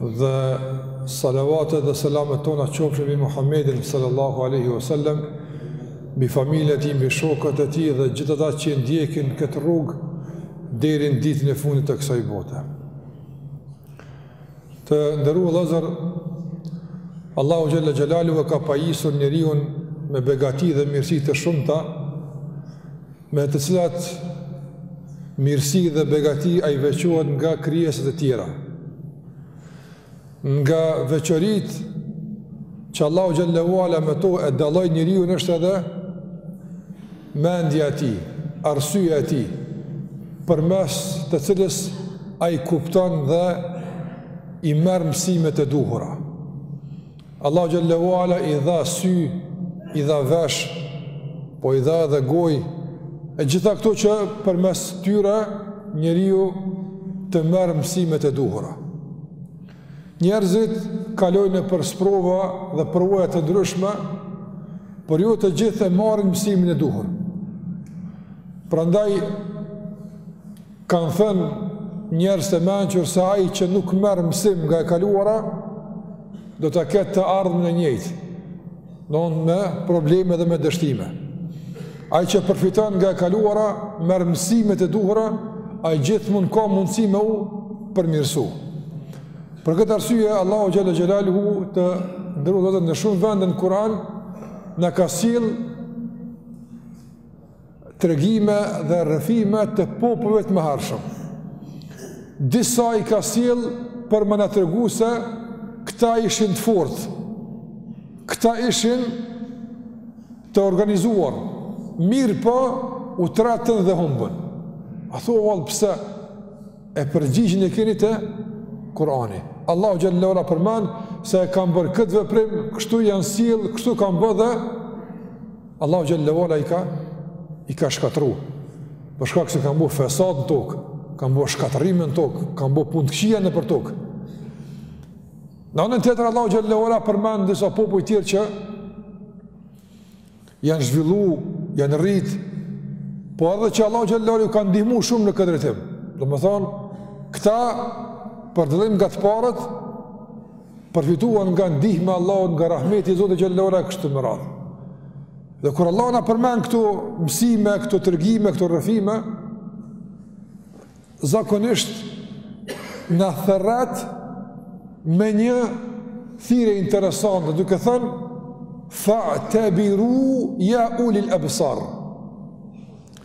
dhe salavatet dhe selamet tona qofshin mbi Muhammedin sallallahu alaihi wasallam, mbi familjen e tij, mbi shokët e tij dhe gjithë ata që ndjekin këtë rrugë deri në ditën e fundit të kësaj bote. Të nderuar vllazër, Allahu xhalla xhelalu e ka pajisur njeriun me begati dhe mirësi të shumta me të cilat mirësi dhe begati ai veçohet nga krijesat e tjera, nga veçoritë që Allahu xhalla wa ala me to e dalloi njeriun është edhe mendja e tij, arsyja e tij, përmes të cilës ai kupton dhe i merr mësimet e duhura. Allahu xhalla wa ala i dha sy, i dha vesh, po i dha edhe gojë. Të gjitha këto që përmes tyre njeriu të merr mësimet e duhura. Njerëzit kalojnë nëpër sprova dhe përvoja të ndryshme, por jo të gjithë e marrin mësimin e duhur. Prandaj Kanë thënë njerëz të mençur se ai që nuk merr mësim nga e kaluara do ta ketë të ardhmen e njëjtë, domethënë me probleme dhe me dështime. Ai që përfiton nga e kaluara merr mësimet e duhura, ai gjithmonë ka mundësi me u përmirësu. Për këtë arsye Allahu xhalla xhelaluhu të nderuar në shumë vende në Kur'an na ka sill tregime dhe rrëfime të popujve të mëhershëm. Disa i ka sjell për me na tregu se këta ishin të fortë. Këta ishin të organizuar. Mirëpo u tretën dhe humbën. A thua vallë pse? E përgjigjen e keni te Kurani. Allahu xhalla wa ala përmend se e kanë bërë këtë veprim, kështu janë sjell, kështu kanë bë dhe Allahu xhalla wa ala i ka i ka shkatërru. Për shkak se kanë bo fesad në tokë, kanë bo shkatërrim në tokë, kanë bo punë të këqija nëpër tokë. Në anën tjetër Allahu xhalla wa ala përmend disa popuj të tjerë që janë zhvillu, janë rrit, po edhe që Allahu xhalla wa ala u ka ndihmu shumë në këtë drejtim. Domethënë, këta për dallim nga të parët Përfituan nga ndihma e Allahut, nga rahmeti i Zotit xhalla wa ala, kështu me radhë. Dhe kur Allahu na përmend këto mësime, këto tregime, këto rrëfime, zakonisht na thërret me një thirrje interesante, duke thënë fa tabiru ya ulil absar.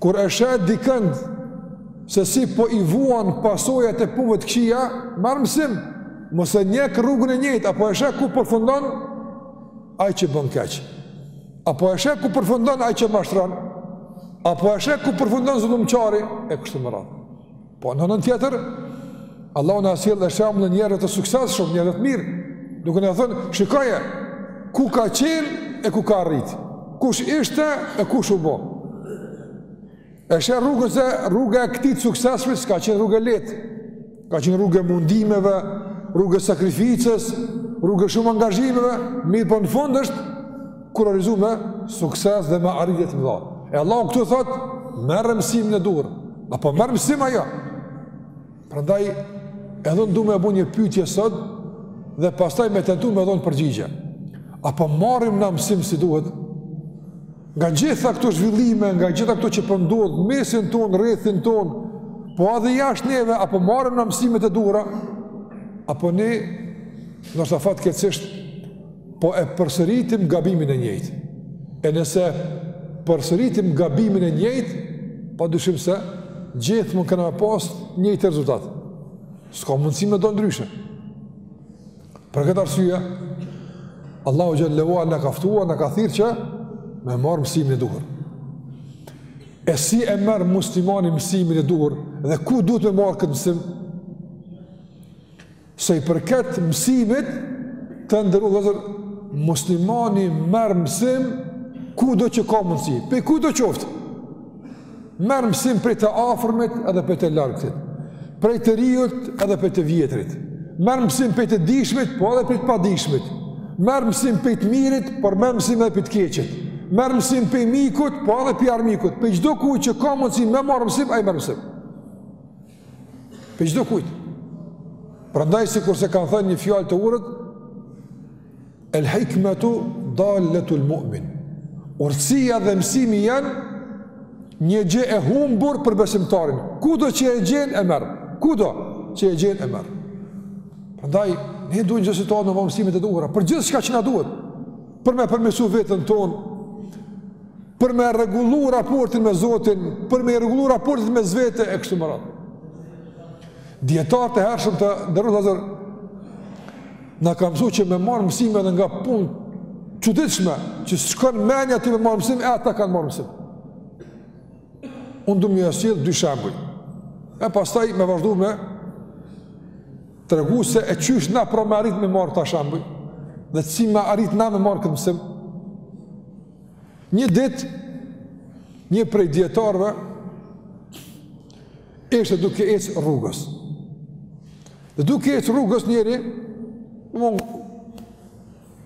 Kur e sheh dikënd se si po i vuan pasojat e punëve të këqija, marr mësim, mos e ndjek rrugën e njëjtë, a po e sheh ku përfundon ai që bën keq. A po e sheh ku përfundon ai që mashtron? A po e sheh ku përfundon zullumqari e kështu me radhë. Po në anën tjetër, Allahu na sjell shembull njerëz të suksesshëm, njerëz të mirë, duke na thënë, shikoje ku ka qenë e ku ka arrit. Kush ishte e kush u bë. E sheh rrugën se rruga e këtij të suksesshmit s'ka qenë rrugë e lehtë. Ka qenë rrugë e mundimeve, rrugë e sakrificës, rrugë e shumë angazhimeve, mirëpo në fund është kurorizu me sukses dhe me arritje të mëdha. E Allahu këtu thot, merre mësimin e duhur. A po merr mësim a jo. Prandaj edhe unë du me bo një pyetje sot dhe pastaj me tentu me dhon përgjigje. A po marrim na mësim si duhet? Nga gjitha këto zhvillime, nga gjitha këto që po ndodh mesin tonë, rrethin tonë, po edhe jashtë neve a po marrim na mësimet e duhura? Apo ne, ndoshta fatkeqësisht po e përsëritim gabimin e njëjtë. E nëse përsëritim gabimin e njëjtë, pa dyshim se gjithmonë kena me pas njëjtë rezultat. S'ka mundësi me ndodh ndryshe. Për këtë arsye, Allahu xhel-le ve ala na ka ftuar, na ka thirr që me marr mësimin e duhur. E si e merr muslimani mësimin e duhur dhe ku duhet me marr këtë mësim? Sa i përket mësimit, të nderuar vëllezër, muslimani merr mësim kudo që ka mundësi, prej kudo qoftë. Merr mësim prej të afërmit edhe prej të largëtit, prej të riut edhe prej të vjetrit. Merr mësim prej të dijshmit, po edhe prej të padijshmit. Merr mësim prej të mirit, por merr mësim edhe prej të keqit. Merr mësim prej mikut, po edhe prej armikut. Prej çdokuj që ka mundësi me marr mësim, ai merr mësim. Prej çdokujt. Prandaj sikurse kanë thënë një fjalë të urtë, El hikmetu dalletul mu'min. Urtësia dhe mësimi janë një gjë e humbur për besimtarin. Kudo që e gjen e merr. Kudo që e gjen e merr. Prandaj ne duhet të jetojmë në mësimet e duhura për gjithçka që na duhet. për me përmirësu veten tonë, për me rregullu raportin me Zotin, për me rregullu raportin mes vete, e kështu me radhë. Dijetarët e hershëm të nderuar vëllezër, na kanë msu që me marr mësim edhe nga punë çuditshme, që s'të shkon menja ti me marr mësim, e ata kanë marr mësim. Unë du me ju sjell dy shembuj, e pastaj me vazhdu me Tregu se e qysh na pra me arrit me marrë këta shembuj, dhe si me arrit na me marrë këtë mësim. Një dit, një prej dijetarve, ishte duke ecë rrugës. Dhe duke ecë rrugës njeri, më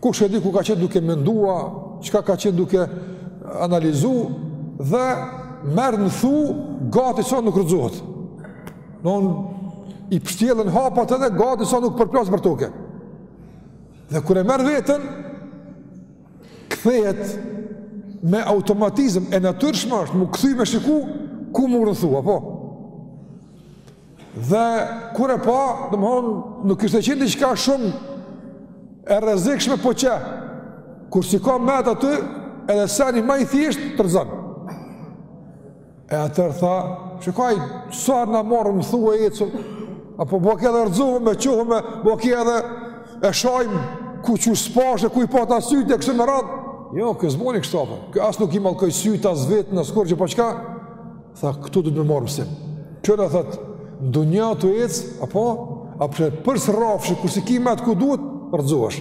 Kush e di ku ka qenë duke mendua, çka ka qenë duke analizu dhe merr në thu gati sa nuk rrëzohet. Don i pshtjellen hapat edhe gati sa nuk përplas për toke. Dhe kur e merr veten kthehet me automatizëm e natyrshme është mu kthy me shiku ku murr në thu apo Dhe kur e pa, domethonë, nuk kishte qenë diçka shumë e rrezikshme po qe. Kur s'i ka met aty, edhe seni ma i thjesht t'rrzon. E atëherë tha, "Shiko, sa herë na marrëm n'thu tu ec, apo po ke dhe rrzohëm e çohëm, po ke edhe e shojm ku qysh s'pashë ku i pata syt e kështu me radh." Jo, ky s'boni kështu apo. Ky as nuk i mallkoi syt as veten as kurrë, po çka? Tha, këtu duhet me marrë mësim. Qëra, tha, n'dunja tu ecë, apo, apo që për së rrafshi, kur s'i ki met ku duhet, rrëzohesh.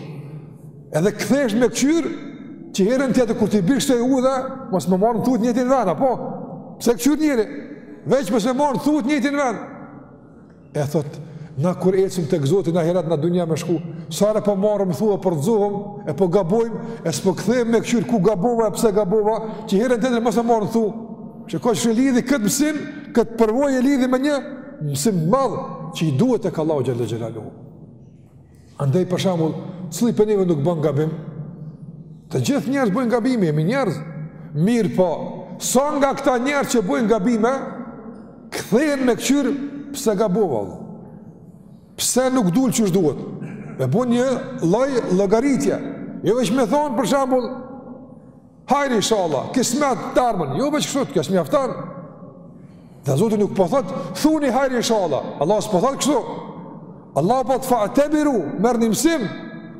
Edhe kthesh me këqyrë, që herën tjetër, kur t'i bish asaj udhe, mos me marrë në thu t'njëjtin ven, apo, pse këqyrë njeri, veç mos me marrë në thu t'njëjtin ven. E thot, na kur ecim tek Zoti në ahiret në dunja me shku, sa herë po marrëm n'thu e po rrzohëm, e po gabojmë, e s'po kthejmë me këqyr ku gabova e pse gabova, që herën tjetër mos me marrë n'thu. Shiko që lidhi këtë mësim, këtë përvojë e lidhi me një mësim madh që i duhet tek Allahu xhel-le xhelaluhu. Andaj për shembull, cili prej neve nuk bën gabim? Të gjithë njerëz bëjnë gabime, jemi njerëz. Mirëpo, sa nga këta njerëz që bëjnë gabime, kthehen me këqyr pse gabova. Pse nuk dul qysh duhet? Me bën një lloj llogaritje. Jo veç me thon për shembull, Hajri inshallah, kismet darmën, jo veç kështu, kjo s'mjafton. Dhe Zoti nuk po thot, thuni hajri inshallah. Allah s'po thot kështu. Allah po thot fa'tebiru, merrni mësim,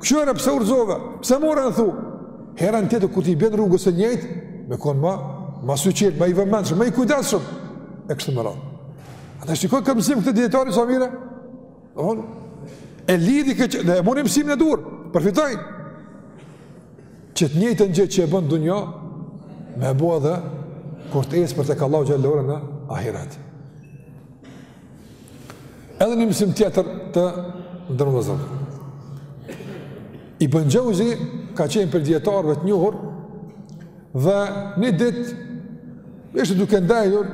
këqyre pse u rrzove, pse more në thu. Herën tjetër kur t'i bjen rrugës së njëjtë, me konë ma, ma syçelt, ma i vëmendshëm, ma i kujdesshëm, e kështu me radhë. Atëherë shiko këtë mësim këti dijetari sa mirë? Dhe e lidhi këtë, dhe e mori mësim edhe përfitoi. Që të njëjtën gjë që e bën n'dunja, me e bo edhe kur të ecë për tek Allahu xhel-le ve ala në ahiret. Edhe një mësim tjetër të nderum vllezër. Ibn Xheuzi ka qenë prej dijetarëve të njohur dhe një dit ishte duke ndejur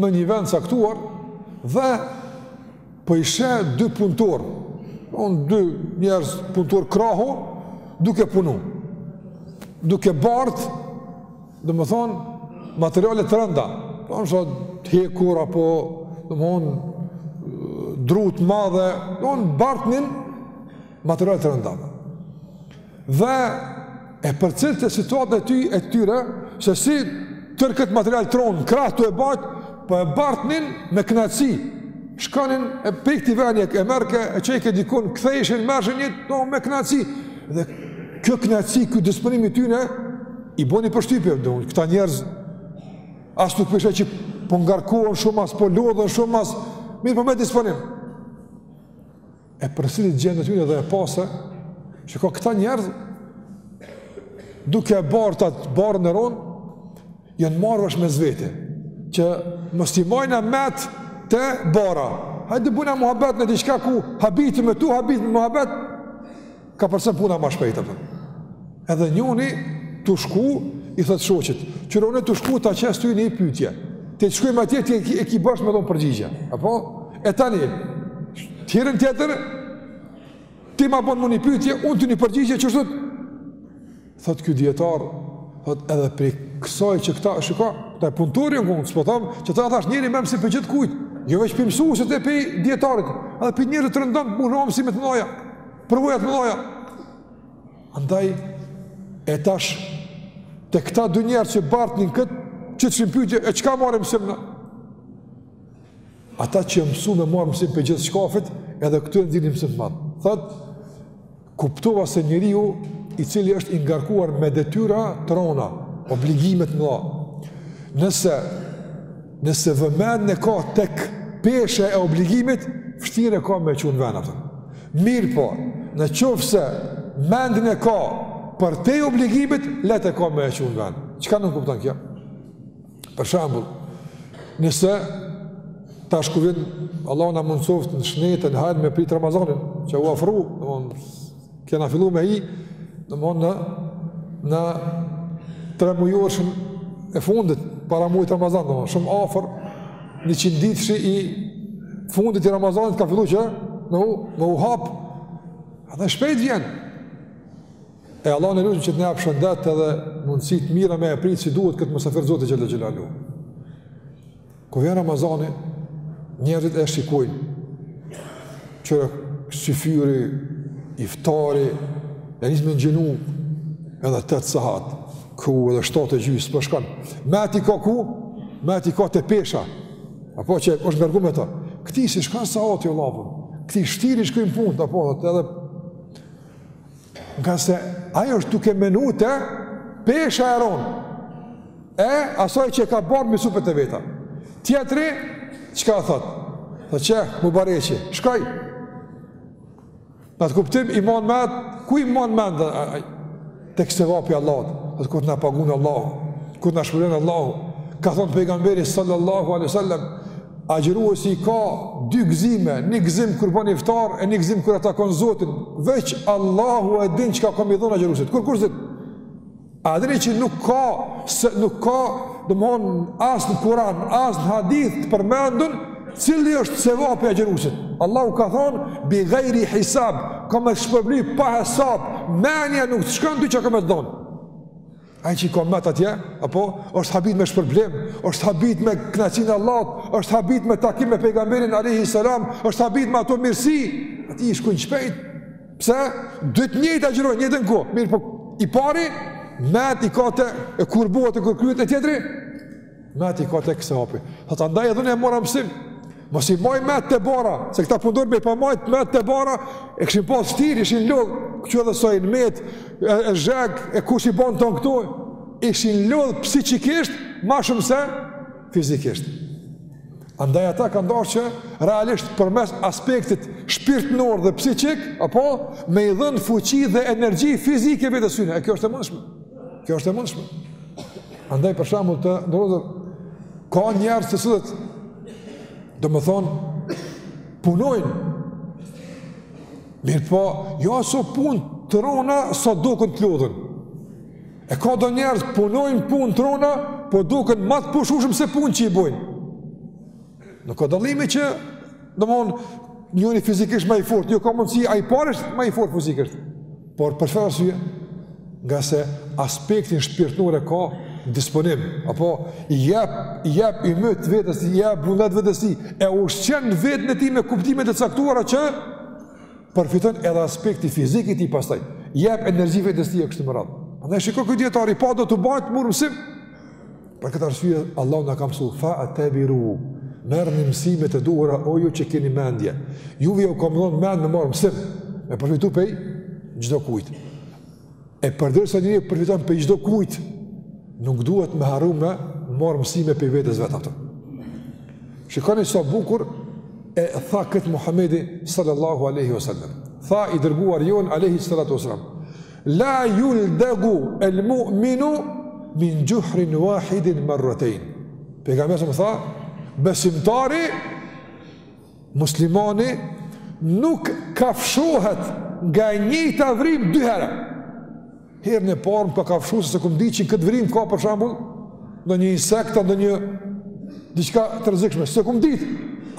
në një vend t'caktuar dhe po i sheh dy punëtorë, domethonë dy njerëz punëtorë krahu duke punu. Duke bart, domethonë materiale të rënda, domethonë hekur apo domethonë dru t'madhe, domethonë bartnin materiale të rënda. dhe e përcillte situatën e ty e tyre, se si tërë këtë material të ronë, n'krah tu e bajtë, po e bartnin me knaqsi, shkonin e pejtë të venje, e merrke, e çojke dikun, ktheheshin merrshin, no, me knaqsi, dhe kjo knaqsi, ky disponim i tyne, i boni përshtypje, domethonë, këta njerëz, as nuk po sheh që po ngarkohen shumë, as po lodhen shumë, as, mirëpo me disponim, e përcolli gjendjen e tyre dhe e pa se çka këta njerëz, duke e bartë atë barrë t'ronë, janë marrë vesh mes veti, që mos t'i majna metë te barra, hajde bojna muhabet në diçka ku habitë me tu, habitë me muhabet, Kapërcen puna ma shpejt, apo. Edhe njoni tu shku, i thotë shoqit, qyr unë tu shku, ta qes ty një pytje. Deri të shkojmë atje, ti e ki borxh me m'dhon përgjigje. Apo? E tani, herën tjetër, ti ma bon mu një pytje, unë ty një përgjigje, qashtu? Thotë ky dijetar, thotë edhe prej kësaj që këta, shiko, këta e punëtori e punë, s'po thamë, që ta thash njeri me msu prej gjithkujt, jo veç prej mësusit e prej dijetarit, edhe prej njerit të rëndomt, merren mësime t'mdhaja, përvoja t'mdhaja. Andaj, e tash, te këta dy njerëz që bartnin këtë, qitshin pytje, e çka marrim mësim ne? Ata që mësu me marrë mësim prej gjithçkafit, edhe këtu e gjen ni mësim të madh. Thotë, Kuptova se njeriu i cili është i ngarkuar me detyra të rona, obligime t'mdha. Nëse, nëse vëmendjen e ka tek pesha e obligimit, vështirë e ka me e çu n'ven. Mirëpo, në qoftë se mendjen e ka përtej obligimit, lehtë e ka me e çu n'ven. Çka nënkupton kjo? Për shembull, nëse tash kur vjen Allahu na mundsoft në shëndet e n'hajr me prit Ramazanin, që u afru, domthonë kena fillu me hi, domthonë në në tremujorshin e fundit para mujit Ramazan, domthonë shumë afër 100 ditëshi i fundit i Ramazanit ka fillu që me u me u hap. Edhe shpejt vjen. E Allahun e lutem që të na japë shëndet edhe mundësi të mira me e prit si duhet këtë mysafir të Zotit xhalla xhelaluhu. Kur vjen Ramazani, njerëzit e shikojnë që syfyri, iftari, e nisin me agjëru edhe tetë sahat, ku edhe shtatë e gjysë, për shkanë, met i ka ku, met i ka te pesha, apo që është ngarku me ta, këtij si s'shkon sahati o lapën, këtij shtirë i shkojnë punë, apo edhe Ngase ai është duke menu te pesha e ronë e asaj që ka barë mbi supet e veta. Tjetri, çka thot? Thot që, mu bareqi, shkoj. Në atë kuptim, i man met, ku i man mend? Tek sevapi i Allahut, dhe kur të na pagun Allahu, kur të na shpërblen Allahu, ka thonë pejgamberi sallallahu alejhi wa sallam, Agjëruesi i ka dy gëzime, një gëzim kur bën iftar e një gëzim kur e takon Zotin, veç Allahu e din çka ka me i dhonë agjëruesit. Kur kurrë A e dini që nuk ka, se nuk ka, domethonë, as në Kuran, as në hadith të përmendun, cili është sevapi i agjëruesit. Allahu ka thonë, bi gajri hisab, ka me shpërbli pa hesab, menja nuk të shkon ty çka ka me të dhonë. Ai që i ka met atje, apo është habit me shpërblim, është habit me kënaqësinë e Allahut, është habit me takim me pejgamberin alejhi selam, është habit me ato mirësi, atij i shkon shpejt. Pse? Dy të njëjta gjëra në jetën ku, mirëpo i pari, met i ka te e kur bohet e kur kryhet e tjetri, Met i ka tek sevapi. Thot andaj edhe unë e mora mësim. Mos i maj met te barra, se këta puntorë me i pa majt met te barra, e kishin pas shtir, ishin lodh, këtu edhe sojnë met, e, e zheg, e kush i bon tonë këtu, ishin lodh psikikisht, ma shumë se fizikisht. Andaj ata ka ndarë që realisht përmes aspektit shpirtëror dhe psikik, apo me i dhënë fuqi dhe energji fizike vetes tyne, e kjo është e mundshme. Kjo është e mundshme. Andaj për shembull të nderuar ka njerëz të cilët domethonë punojnë mirëpo jo aso punë të rona sa duken të lodhun e ka do njerëz punojnë punë të rona po duken ma të pushushëm se punë që i bojnë Nuk ka dallim që, domethonë, njëri fizikisht ma i fort, jo ka mundësi, ai i pari është ma i fort fizikisht. Por për çfarë arsye? Ngase aspektin shpirtëror e ka n'disponim, apo i jep, i jep i mëtë vetës, i jep vullnet vetës tij, e ushqen vetën e tij me kuptimet e caktuara që përfiton edhe aspekti fizik i tij pastaj, i jep energji vetës tij e kështu me radhë. Andaj shiko ky dijetar, i pa do tu bajtë e mur mësim, Për këtë arsye Allahu na ka msu fa atabiru. Merrni mësime të duhura o ju që keni mendje. Juve ju kam dhon mend me marr mësim, me përfitu pej çdo kujt. E përderisa njeri përfiton pej çdo kujt, nuk duhet me harru me marr mësime pej vetes vetë ato. Shikoni sa bukur e tha këtë Muhamedi sallallahu alaihi wasallam. Tha i dërguar jon alaihi salatu wasallam. La yuldagu al-mu'minu min juhrin wahidin marratayn. Pejgamberi tha, besimtari muslimani nuk kafshohet nga e njëjta vrim dy herë. Herën e parë m'ka kafshu se s'e kom dit që këtë vrim ka për shembull ndonjë insekt apo ndonjë diçka të rrezikshme, s'e kom ditë.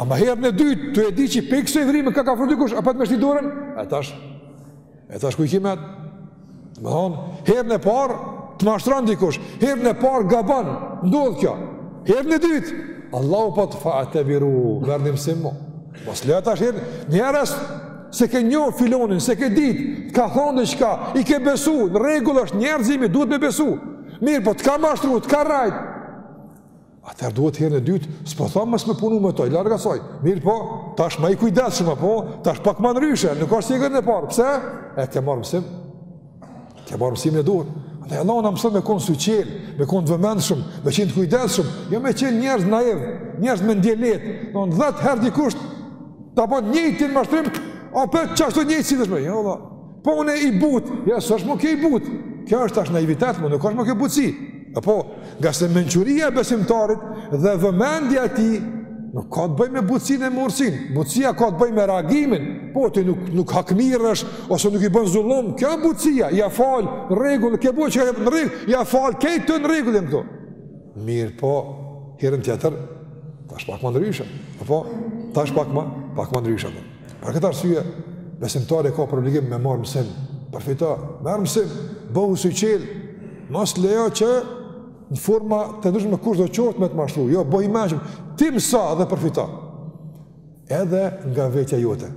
Ama herën e dytë, tu e di që pi kësaj vrime t'ka kafshu dikush, apet me shti dorën? E tash E tash kuj kimet? Me thonë, herën e parë të mashtron dikush, herën e parë gabon, ndodh kjo, herën e dytë, Allahu po thotë fa atabiru, merrni msim, mos le tash herën, njerës, s'e ke njoh filonin, s'e ke dit, të ka thonë diçka, i ke besu, në rregull është njerëzimi, duhet me besu, mirëpo të ka mashtru, të ka rrajt, Atëherë duhet herën e dytë, s'po thom mos me punu me to, larga saj, mirëpo, tash ma i kujdesshëm, apo, tash pak ma ndryshe, nuk është si herën e parë, pse? E ke marrë mësim, ke marrë mësimin e duhur. Dhe Allah na mëson me konë syçelë, me konë të vëmendshëm, me qenë të kujdesshëm, jo me qenë njerëz naivë, njerëz mendjelehtë, dhetë herë dikush ta bon njëjtin mashtrim, opet qashtu njëjtë si të shme, jo Allah, Po unë i butë, ja s'është më kjo i butë. Kjo është tash naivitet, më nuk është më kjo butësi. Apo, ngase mençuria e besimtarit dhe vëmendja e tij, nuk ka të bëjë me butësinë e mirësinë. Butësia ka të bëjë me reagimin. Po, ti nuk, nuk hakmerresh, ose nuk i bën zullum. Kjo e butësia, ja fal, në rregull, ke bo diçka në rregull, ja fal, krejt në rregull jan këto. Mirëpo herën tjetër, tash pak më ndryshe. Apo, tash pak më, pak më ndryshe. Për këtë arsye, besimtari e ka për obligim me marrë mësim, përfito, merr mësim, bëhu syçelë, mos lejo që në forma të ndryshme kushdo qoftë me të mashtru, jo, bëhu i mençëm, ti mëso dhe përfito, edhe nga vetja jote,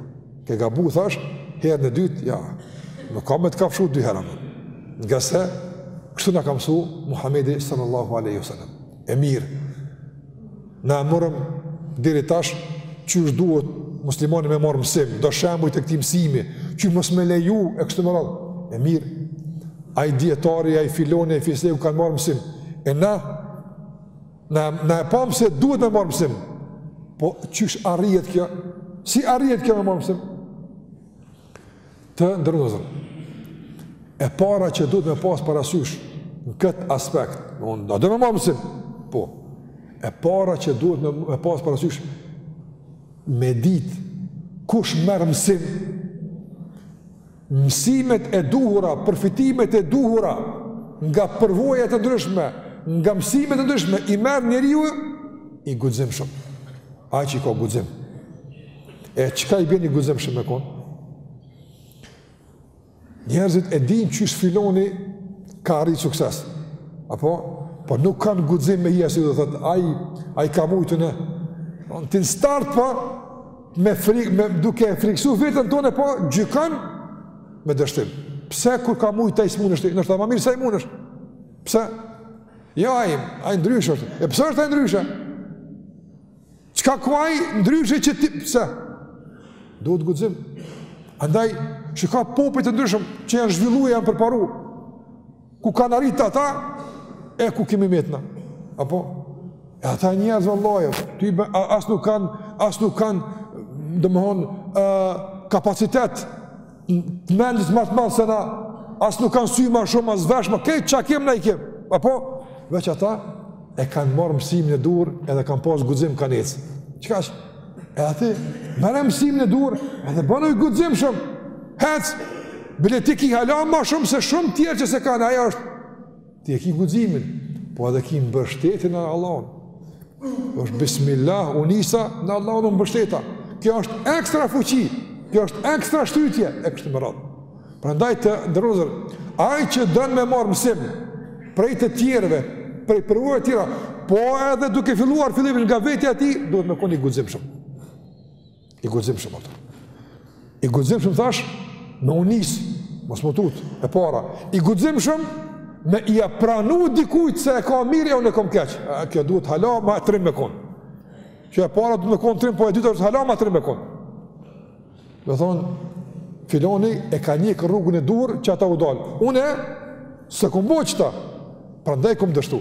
ke gabu, tash herën e dytë, ja, nuk ka me të kafshu dy herë, ngase kështu na ka msu, Muhammedi sallallahu aleyhi sallam, e mirë, Na e morëm deri tash çysh duhet muslimani me marr mësim, do shembuj të këtij mësimi, që mos me leju e kështu me radhë. E mirë. Ai dietari, ai filoni, ai fisteku kanë marr mësim. E na, na, na e pamë se duhet me marr mësim. Po çysh arrihet kjo? Si arrihet kjo me marr mësim? Të nderuar vëllezër, e para që duhet me pas parasysh në këtë aspekt, nëse do me marrë mësim? Po, e para që duhet me, me pas parasysh me ditë kush merr mësim, mësimet e duhura, përfitimet e duhura nga përvojet e ndryshme, nga mësimet e ndryshme, i merr njeriu i guximshëm. Ai që ka guxim. E çka i bjen i guximshëm me kon? Njerëzit e dinë qysh filani ka arrit sukses. Apo po nuk kanë guxim me jesi do thotë ai ai ka mujtë në on tënd start po me frik me duke e friksu vetën tonë po gjykan me dështim. Pse kur ka mujtë ai s'munesh ti? Ndoshta ma mirë se ai munesh. Pse? Jo, ai, ai ndryshe është. E pse është ai ndryshë? Çka ka ai ndryshe që ti pse? Duhet guxim. Andaj sa ka popuj të ndryshëm që janë zhvillu janë përparu. Ku kanë arrit ata e ku kemi met na. Apo e ata njerëz vallahi, ata as nuk kanë as nuk kanë domethënë ë kapacitet të mendjes ma të madh se na, as nuk kanë sy ma shumë, as veshë ma, krejt çka kem na i kem, apo, veç ata e kanë marrë mësimin e duhur edhe kanë pasë guxim kanë ecë. Çka është? Edhe ti, merre mësimin e duhur edhe bonu i guximshëm, hec, bile ti ki hala ma shumë se shumë tjerë që s'e kanë, ajo është Ti e ki guximin, po edhe ki mbështetjen në Allahun. Kjo është bismillah, u nisa, në Allahun u mbështeta. Kjo është ekstra fuqi, kjo është ekstra shtytje e kështu me radhë. Prandaj të nderuar vëllezër, ai që don me marr mësim prej të tjerëve, prej përvojave të tjera, po edhe duke filluar fillimisht nga vetja e tij, duhet me kon i guximshëm. I guximshëm ato. I guximshëm thashë, me u nis, mos m'u tut, e para. I guximshëm, me ia pranu dikujt se e ka mirë e unë e kom keq. A, kjo duhet hala ma trim me kon. Kjo e para duhet me kon trim, po e dyta është hala ma trim me kon. Domethënë, filani e ka ndjek rrugën e duhur, qata u dalë. Une, s'e kom bo qeta, prandaj kom dështu.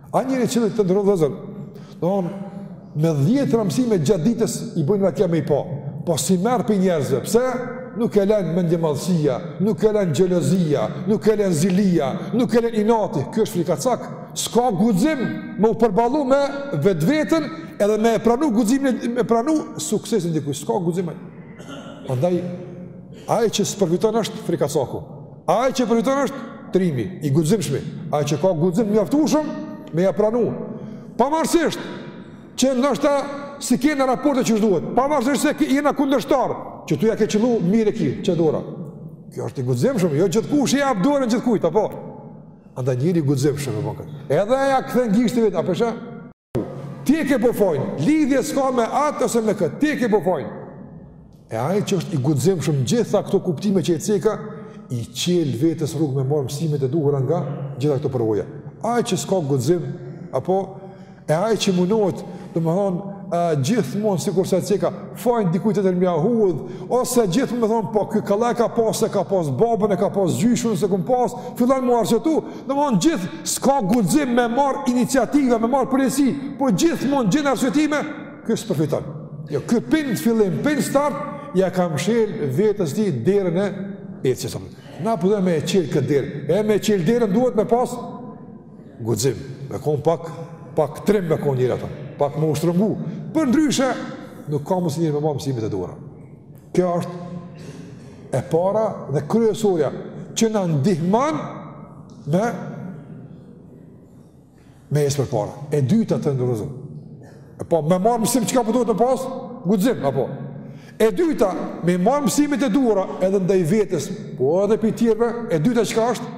Ai njeri që, të nderuar vëllezër, domethënë, me dhjetë ra mësime gjatë ditës i vijnë te ai me i po, po s'i merr prej njerëzve, pse? Nuk e lenë mendjemadhësia, nuk e lenë xhelozia, nuk e lenë zilia, nuk e lenë inati, ky është frikacak, s'ka guxim me u përballu me vetveten edhe me e pranu guximin, me pranu suksesin dikujt, s'ka guxim e. Andaj, ai që s'përfiton është frikacaku, Ai që përfiton është trimi i guximshëm, ai që ka guxim mjaftueshëm me ia pranu. Pavarësisht që ndoshta s'i ke në raporte që duhet, pavarësisht se jena kundërshtar, që ti ja ke qëllu mirë, qe dora. Kjo është i guximshëm, jo gjithkush i jep dorën gjithkujt, apo. Andaj njeri i guximshëm e bën këtë. Edhe ai ja kthen gishtin vetë, apo s'ka? Ti e ke bo fajin, lidhje s'ka me atë ose me këtë, ti e ke bo fajin. E ai që është i guximshëm gjitha këto kuptime që i ceka, i çel vetes rrugë me marrë mësimet e duhura nga gjitha këto përvoja. Ai që s'ka guxim, apo, e ai që munohet, domethënë, gjithmonë, sikurse e ceka, fajin dikujt tjetër me ja hudh, ose gjithmonë thonë, po, ky kallaj e ka pasë, e ka pasë babën, e ka pasë gjyshën, s'e kam pasë, fillon me arsyetu, Domethënë gjithë, s'ka guxim me marrë iniciativa, me marrë përgjegjësi, po gjithmonë gjen arsyetime, ky s'përfiton. Jo, ky pej n'fillim, pej n'start, ja ka mshel vetes ti derën e ecjes. Na po dojmë me e çelë këtë derë, e me çelë derën duhet me pas guxim, me konë pak, pak trim me konë njeri aty, pak me u shtrëngu, përndryshe, nuk ka me mujt njeri me marrë mësimet e duhura. Kjo është e para dhe kryesorja që na ndihmon me me ecë përpara. E dyta të nderuar. E po, me marrë mësim çka po duhet me pas, guxim, apo. E dyta, me marrë mësimet e duhura edhe ndaj vetes, po edhe prej tjerve, e dyta çka është?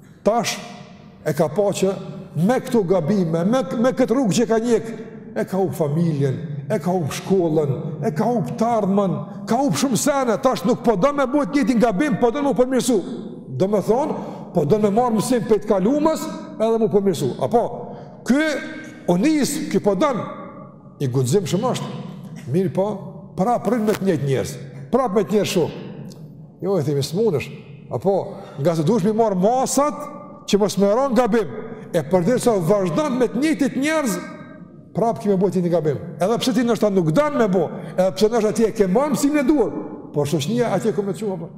Tash e ka pa që me këto gabime, me, me këtë rrugë që ka njek, e ka hupë familjen, e ka hupë shkollën, e ka hupë t'ardhmen, ka hupë shumë sene, tash nuk po don me bo të njëjtin gabim, po don me u përmirësu. Domethënë, po don me marrë mësim pej të kalumes edhe m'u përmirësu. Apo, ky u nis, ky po don, i guximshëm ashtë, mirëpo, prapë rrin me të njëjtë njerëz, prapë me të njëjtë shumë. Jo, i themi s'munesh. Apo, ngase duhesh me i marrë masat, që mos me ranë n'gabim. E përderisa vazhdon me të njëtit njerëz, prapë ki me bo të njëjtin gabim. Edhe pse ti noshta nuk don me bo, edhe pse noshta ti e ke marrë mësimin e duhur, por shoqnia atje ka me të çu.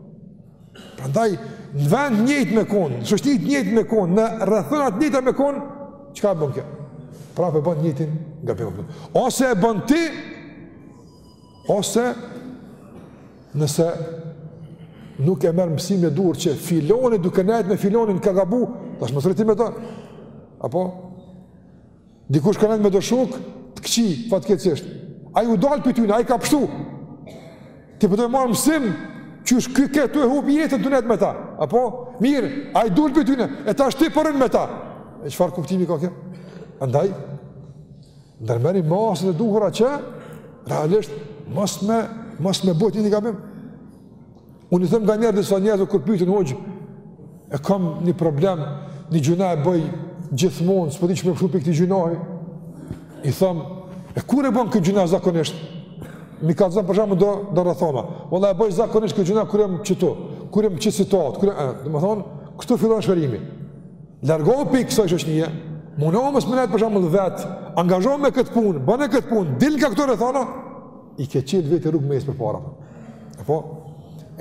Prandaj, në vend njëjt me konë, në shoqni të njëjt me konë, në rrethana të njëjta me konë, çka bën kjo? Prapë e bën njëjtin gabim. Ose e bën ti, Ose nëse nuk e merr mësimin e duhur që filani duke nejt me filanin ka gabu, tash mos rri ti me ta. Apo dikush ka nejt me do shokë të këqij fatkeqësisht. Ai u dal pej tyne, ai ka pështu. Ti po don me marr mësim qysh ky ke tu e hup jetën tu nejt me ta. Apo mirë, ai dul pej tyne e tash ti po rrin me ta. E çfarë kuptimi ka kjo? Andaj Ndërmerri masat e duhura që, realisht, mos me, mos me bo ti një një gabim. Unë i them nganjëherë disa njerëzve kur pytin hoxhë, e kam një problem, një gjynah e bëj gjithmonë, s'po di qysh me pshtu pi këtij gjynahi, i them, e kur e bën këtë gjynah zakonisht? M'i kallzon për shembull do, do rrethana, valla e bëj zakonisht këtë gjynah kur jam qëtu, kur jam në qëtë situatë, kur e, domethënë, këtu fillon shërimi. Largohu pi kësaj shoqnie. Munohu mos me nejt për shembull vet, angazhohu me këtë punë, bëne këtë punë, dil nga këto rrethana, i ke çel veti rrugë me ec përpara. E po,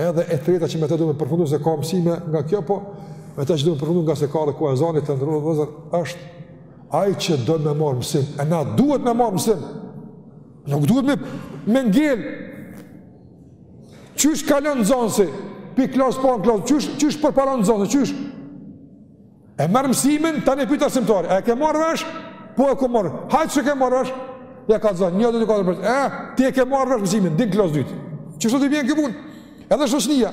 edhe e treta që me ta du me përfundu se ka mësime nga kjo, po, me ta që du me përfundu ngase ka ardh koha e ezanit të nderuar vëllezër, është ai që do me marrë mësim, e na duhet me marrë mësim, Nuk duhet me, me ngel. Qysh kalon nxënësi pi klasës parë në klasë, qysh, qysh përparon nxënësi, qysh? E merr mësimin, tani e pyt arsimtari, a e ke marrë vesh? Po e kom marrë, hajde çka ke marrë vesh? Ja kallzon, një, dy, tre, katër, pesë, e, ti e ke marrë vesh mësimin, dil në klasë të dytë. Qështu i bjen kjo punë. Edhe shoqnija.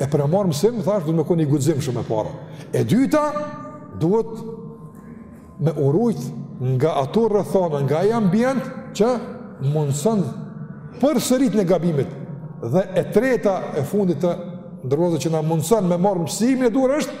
E për me marrë mësim, thashë, duhet me kon i guximshëm e para. E dyta, duhet me u rujt nga ato rrethana, nga ai ambient, që mundëson përsëritjen e gabimit. Dhe e treta e fundit të nderuar vëllezër që na mundëson me marrë mësimin e duhur është,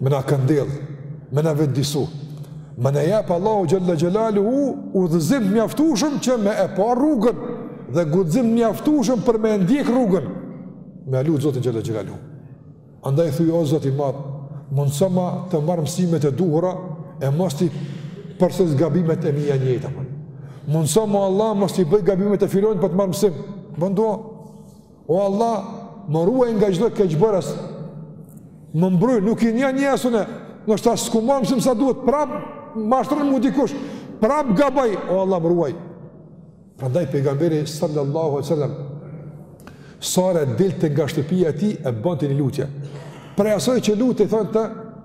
me na këndell, me na vetëdijsu, me na jep Allahu Xhelle Xhelaluhu udhëzim të mjaftueshëm që me e pa rrugën dhe guxim të mjaftueshëm për me ndjek rrugën, me e lut Zotin Xhelle Xhelaluhu. Andaj thuj o Zot i Madh, mundësoma të marr mësimet e duhura e mos t'i përsëris gabimet e mija të njëjta. Mundësoma Allah mos t'i bëj gabimet e filanit por të marr mësim. Bën dua, O Allah, më ruaj nga çdo keqbërës. Më mbroj, nuk i njoh njerëzit unë, ndoshta s'kom marrë mësim sa duhet, prap mashtron mu dikush, prap gaboj, o Allah, më ruaj. Prandaj pejgamberi sallallahu alejhi ve selem, sa herë dilte nga shtëpia e tij e bënte një lutje. Prej asaj që lutej, thonte,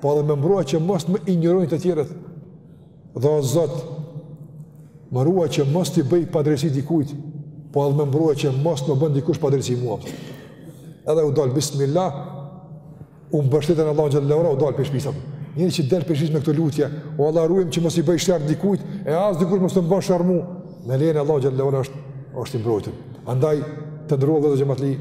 Po edhe më mbroj që mos më injorojnë të tjerët, dhe o Zot, më ruaj që mos t'i bëj padrejtësi dikujt, po edhe më mbroj që mos më bën dikush padrejtësi mua. Edhe u dal bismillah, u mbështet në Allahun xhelle ve ala, u dal pi shpisë. Njeri që del pi shpisë me këtë lutje, o Allah ruajëm që mos i bëj sherr dikujt, e as dikush mos të më bën sherr mua. Me lejen e Allahut xheleshanuhu është i mbrojtur. Andaj, të nderuar vëllezër xhematli,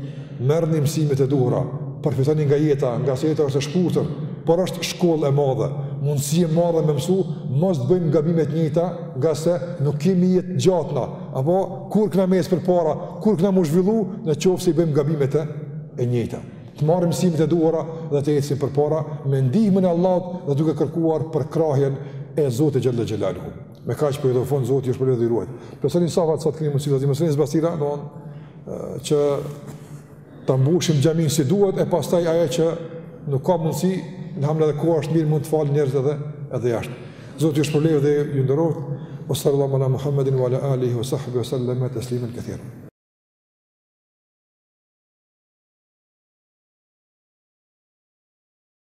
merrni mësimet e duhura, përfitoni nga jeta, ngase jeta është e shkurtër, por është shkollë e madhe, mundësi e madhe me mësu, mos të bëjmë gabime të njëjta, ngase nuk kemi jetë të gjatë na, apo kur kena me ecë përpara, kur kena m'u zhvillu, në qoftë se i bëjmë gabimet e njëjta. Të marrim mësimet e duhura dhe të ecim përpara, me ndihmën e Allahut dhe duke kërkuar përkrahjen e Zotit xhele xhelalu. Me kaq po i jap fund Zoti ju shpërbleftë dhe ju ruajtë. Plotësoni safat sot keni mundësi të zini vendet e zbrazëta, domethënë që ta mbushim xhaminë si duhet e pastaj ajo që nuk ka mundësi, alhamdulillah koha është mirë mund të falen njerëzit edhe edhe jashtë. Zoti ju shpërbleftë dhe ju nderoftë. Sallallahu ala Muhammedin wa ala alihi wa sahbihi wa sallam taslima katira.